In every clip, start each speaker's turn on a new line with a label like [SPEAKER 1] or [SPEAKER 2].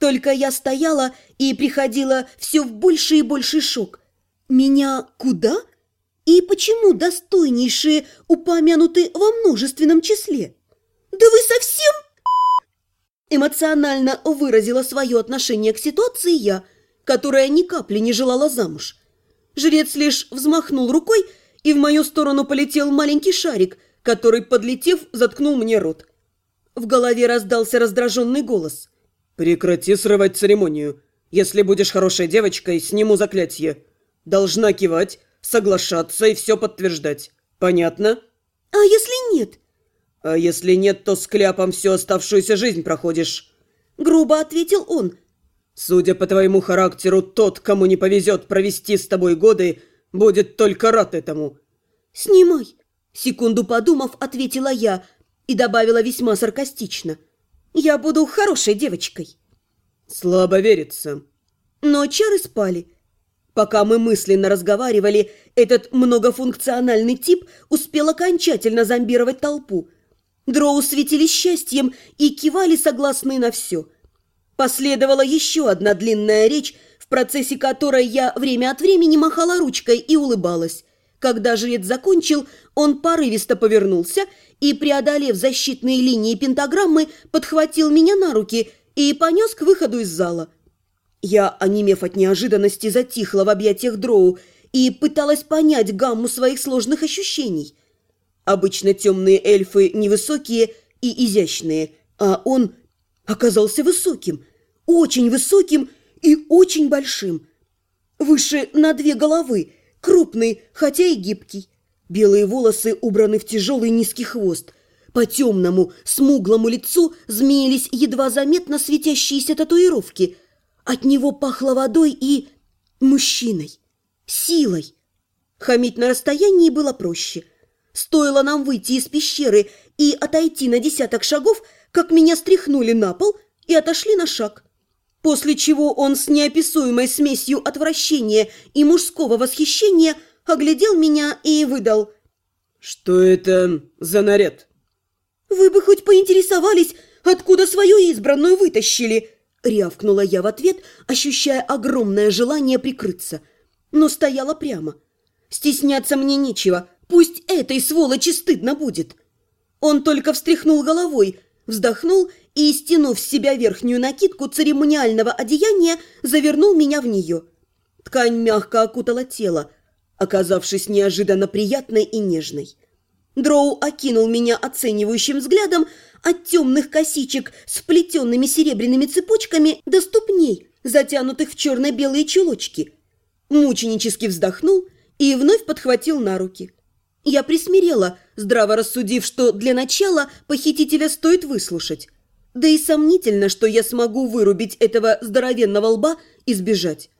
[SPEAKER 1] Только я стояла и приходила все в больший и больший шок. Меня куда? И почему достойнейшие упомянуты во множественном числе? Да вы совсем... Эмоционально выразила свое отношение к ситуации я, которая ни капли не желала замуж. Жрец лишь взмахнул рукой, и в мою сторону полетел маленький шарик, который, подлетев, заткнул мне рот. В голове раздался раздраженный голос.
[SPEAKER 2] «Прекрати срывать церемонию. Если будешь хорошей девочкой, сниму заклятие. Должна кивать, соглашаться и все подтверждать. Понятно?»
[SPEAKER 1] «А если нет?»
[SPEAKER 2] «А если нет, то с кляпом всю оставшуюся жизнь проходишь».
[SPEAKER 1] Грубо ответил он.
[SPEAKER 2] «Судя по твоему характеру, тот, кому не повезет провести с тобой годы, будет только рад этому».
[SPEAKER 1] «Снимай!» Секунду подумав, ответила я и добавила весьма саркастично. «Я буду хорошей девочкой».
[SPEAKER 2] «Слабо верится».
[SPEAKER 1] Но чары спали. Пока мы мысленно разговаривали, этот многофункциональный тип успел окончательно зомбировать толпу. Дроу светились счастьем и кивали согласные на все. Последовала еще одна длинная речь, в процессе которой я время от времени махала ручкой и улыбалась. Когда жрец закончил, он порывисто повернулся и, преодолев защитные линии пентаграммы, подхватил меня на руки и понес к выходу из зала. Я, онемев от неожиданности, затихла в объятиях дроу и пыталась понять гамму своих сложных ощущений. Обычно темные эльфы невысокие и изящные, а он оказался высоким, очень высоким и очень большим. Выше на две головы – Крупный, хотя и гибкий. Белые волосы убраны в тяжелый низкий хвост. По темному, смуглому лицу змеились едва заметно светящиеся татуировки. От него пахло водой и... мужчиной. Силой. Хамить на расстоянии было проще. Стоило нам выйти из пещеры и отойти на десяток шагов, как меня стряхнули на пол и отошли на шаг. После чего он с неописуемой смесью отвращения и мужского восхищения оглядел меня и выдал.
[SPEAKER 2] «Что это за наряд?»
[SPEAKER 1] «Вы бы хоть поинтересовались, откуда свою избранную вытащили?» Рявкнула я в ответ, ощущая огромное желание прикрыться. Но стояла прямо. Стесняться мне нечего, пусть этой сволочи стыдно будет. Он только встряхнул головой, вздохнул и, стянув с себя верхнюю накидку церемониального одеяния, завернул меня в нее. Ткань мягко окутала тело, оказавшись неожиданно приятной и нежной. Дроу окинул меня оценивающим взглядом от темных косичек с плетенными серебряными цепочками до ступней, затянутых в черно-белые чулочки. Мученически вздохнул и вновь подхватил на руки. Я присмирела, здраво рассудив, что для начала похитителя стоит выслушать. Да и сомнительно, что я смогу вырубить этого здоровенного лба и сбежать.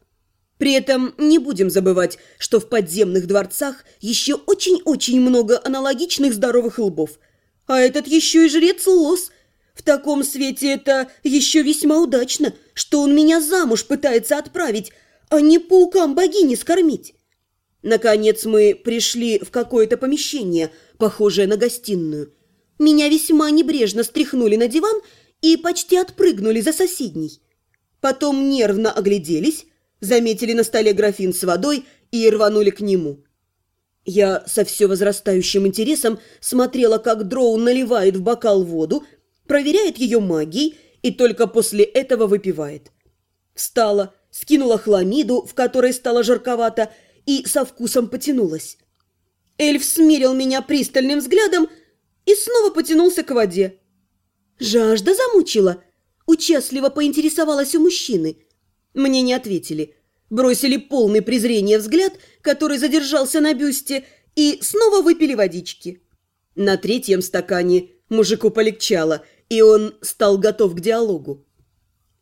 [SPEAKER 1] При этом не будем забывать, что в подземных дворцах еще очень-очень много аналогичных здоровых лбов. А этот еще и жрец Лос. В таком свете это еще весьма удачно, что он меня замуж пытается отправить, а не паукам богини скормить. Наконец мы пришли в какое-то помещение, похожее на гостиную. Меня весьма небрежно стряхнули на диван и почти отпрыгнули за соседней. Потом нервно огляделись, заметили на столе графин с водой и рванули к нему. Я со все возрастающим интересом смотрела, как Дроу наливает в бокал воду, проверяет ее магией и только после этого выпивает. Встала, скинула хламиду, в которой стало жарковато, и со вкусом потянулась. Эльф смирил меня пристальным взглядом и снова потянулся к воде. «Жажда замучила?» Участливо поинтересовалась у мужчины. Мне не ответили. Бросили полный презрения взгляд, который задержался на бюсте, и снова выпили водички. На третьем стакане мужику полегчало, и он стал готов к диалогу.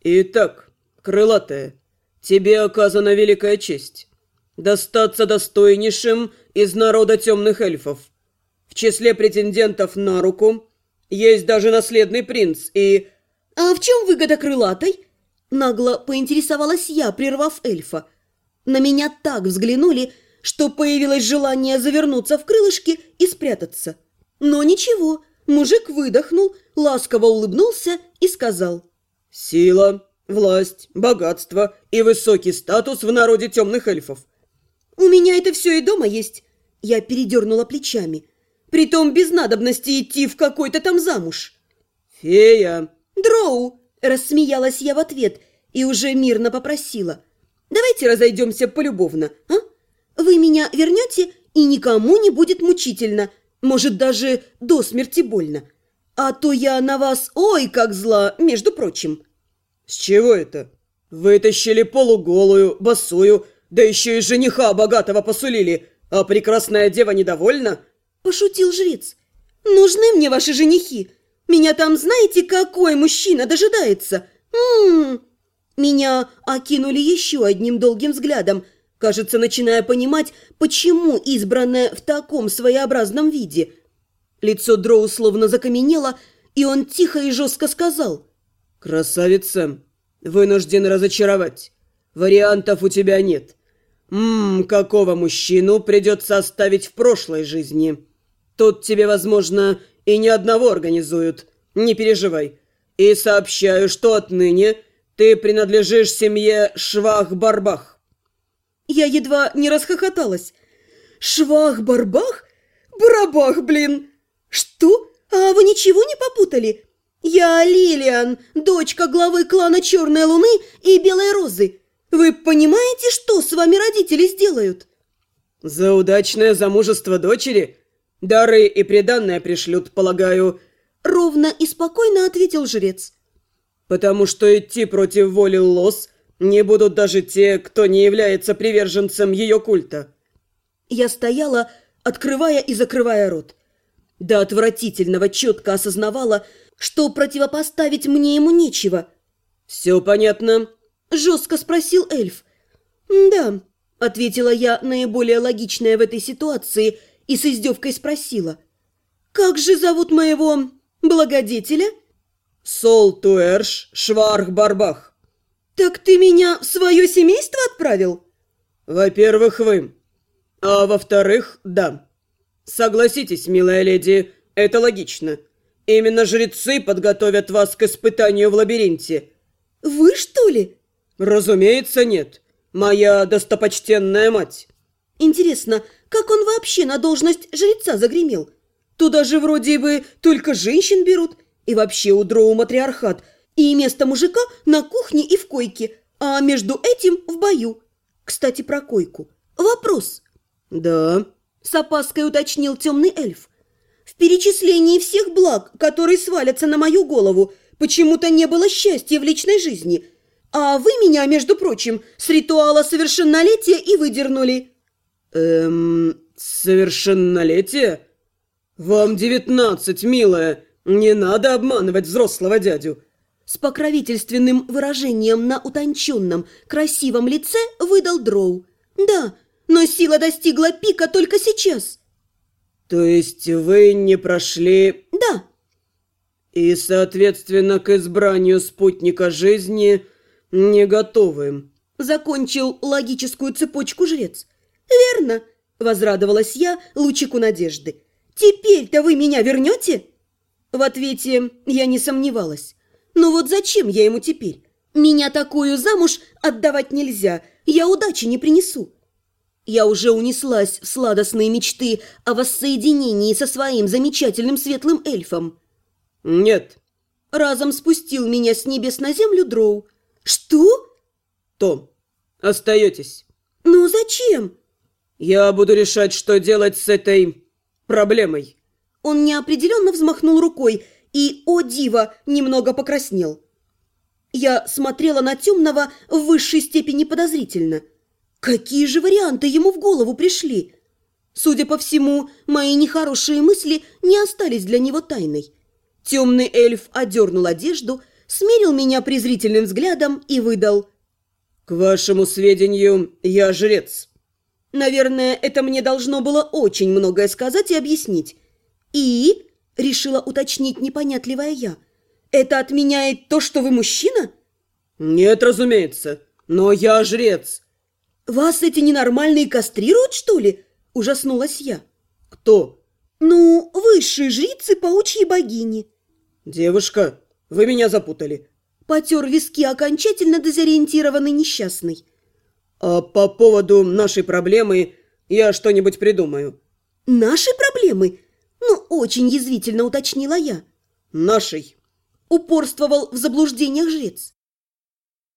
[SPEAKER 2] «Итак, крылатая, тебе оказана великая честь. Достаться достойнейшим из народа темных эльфов. В числе претендентов на руку есть даже наследный принц и...»
[SPEAKER 1] «А в чем выгода крылатой?» Нагло поинтересовалась я, прервав эльфа. На меня так взглянули, что появилось желание завернуться в крылышки и спрятаться. Но ничего, мужик выдохнул, ласково улыбнулся и сказал.
[SPEAKER 2] «Сила, власть, богатство и высокий статус в народе темных эльфов.
[SPEAKER 1] У меня это все и дома есть. Я передернула плечами. Притом без надобности идти в какой-то там замуж.
[SPEAKER 2] Фея.
[SPEAKER 1] Дроу, рассмеялась я в ответ и уже мирно попросила. Давайте разойдемся полюбовно, а? Вы меня вернете, и никому не будет мучительно, может, даже до смерти больно. А то я на вас, ой, как зла, между прочим.
[SPEAKER 2] С чего это? Вытащили полуголую, босую, да еще и жениха богатого посулили, а прекрасная дева недовольна?
[SPEAKER 1] Пошутил жрец. Нужны мне ваши женихи. Меня там знаете, какой мужчина дожидается? М Меня окинули еще одним долгим взглядом, кажется, начиная понимать, почему избранная в таком своеобразном виде. Лицо Дроу словно закаменело, и он тихо и жестко сказал.
[SPEAKER 2] «Красавица, вынужден разочаровать. Вариантов у тебя нет. Ммм, какого мужчину придется оставить в прошлой жизни? Тут тебе, возможно, и ни одного организуют. Не переживай. И сообщаю, что отныне ты принадлежишь семье Швах-Барбах.
[SPEAKER 1] Я едва не расхохоталась. Швах-Барбах? Барабах, блин! Что? А вы ничего не попутали? Я Лилиан, дочка главы клана Черной Луны и Белой Розы. Вы понимаете, что с вами родители сделают?
[SPEAKER 2] За удачное замужество дочери? Дары и приданное пришлют, полагаю.
[SPEAKER 1] Ровно и спокойно ответил жрец.
[SPEAKER 2] Потому что идти против воли Лос не будут даже те, кто не является приверженцем ее культа.
[SPEAKER 1] Я стояла, открывая и закрывая рот. До отвратительного четко осознавала, что противопоставить мне ему нечего.
[SPEAKER 2] «Все понятно?»
[SPEAKER 1] – жестко спросил эльф. «Да», – ответила я наиболее логичное в этой ситуации и с издевкой спросила. «Как же зовут моего благодетеля?»
[SPEAKER 2] «Сол Туэрш Шварх Барбах».
[SPEAKER 1] «Так ты меня в свое семейство отправил?»
[SPEAKER 2] «Во-первых, вы. А во-вторых, да. Согласитесь, милая леди, это логично. Именно жрецы подготовят вас к испытанию в лабиринте».
[SPEAKER 1] «Вы, что ли?»
[SPEAKER 2] «Разумеется, нет. Моя достопочтенная мать».
[SPEAKER 1] «Интересно, как он вообще на должность жреца загремел? Туда же вроде бы только женщин берут, и вообще у дроу матриархат, и место мужика на кухне и в койке, а между этим в бою. Кстати, про койку. Вопрос».
[SPEAKER 2] «Да», –
[SPEAKER 1] с опаской уточнил темный эльф. «В перечислении всех благ, которые свалятся на мою голову, почему-то не было счастья в личной жизни». А вы меня, между прочим, с ритуала совершеннолетия и выдернули.
[SPEAKER 2] Эм, совершеннолетие? Вам девятнадцать, милая. Не надо обманывать взрослого дядю.
[SPEAKER 1] С покровительственным выражением на утонченном, красивом лице выдал Дроу. Да, но сила достигла пика только сейчас.
[SPEAKER 2] То есть вы не прошли...
[SPEAKER 1] Да.
[SPEAKER 2] И, соответственно, к избранию спутника жизни «Не готовы», –
[SPEAKER 1] закончил логическую цепочку жрец. «Верно», – возрадовалась я лучику надежды. «Теперь-то вы меня вернете?» В ответе я не сомневалась. «Но вот зачем я ему теперь? Меня такую замуж отдавать нельзя, я удачи не принесу». Я уже унеслась в сладостные мечты о воссоединении со своим замечательным светлым эльфом.
[SPEAKER 2] «Нет», –
[SPEAKER 1] разом спустил меня с небес на землю дроу. «Что?»
[SPEAKER 2] «То. Остаетесь».
[SPEAKER 1] «Ну зачем?»
[SPEAKER 2] «Я буду решать, что делать с этой проблемой».
[SPEAKER 1] Он неопределенно взмахнул рукой и, о диво, немного покраснел. Я смотрела на темного в высшей степени подозрительно. Какие же варианты ему в голову пришли? Судя по всему, мои нехорошие мысли не остались для него тайной. Темный эльф одернул одежду, смерил меня презрительным взглядом и выдал.
[SPEAKER 2] «К вашему сведению, я жрец».
[SPEAKER 1] Наверное, это мне должно было очень многое сказать и объяснить. «И?» – решила уточнить непонятливая я. «Это отменяет то, что вы мужчина?»
[SPEAKER 2] «Нет, разумеется, но я жрец».
[SPEAKER 1] «Вас эти ненормальные кастрируют, что ли?» – ужаснулась я.
[SPEAKER 2] «Кто?»
[SPEAKER 1] «Ну, высшие жрицы паучьей богини».
[SPEAKER 2] «Девушка, вы меня запутали.
[SPEAKER 1] Потер виски окончательно дезориентированный несчастный.
[SPEAKER 2] А по поводу нашей проблемы я что-нибудь придумаю.
[SPEAKER 1] Наши проблемы? Ну, очень язвительно уточнила я.
[SPEAKER 2] Нашей.
[SPEAKER 1] Упорствовал в заблуждениях жрец.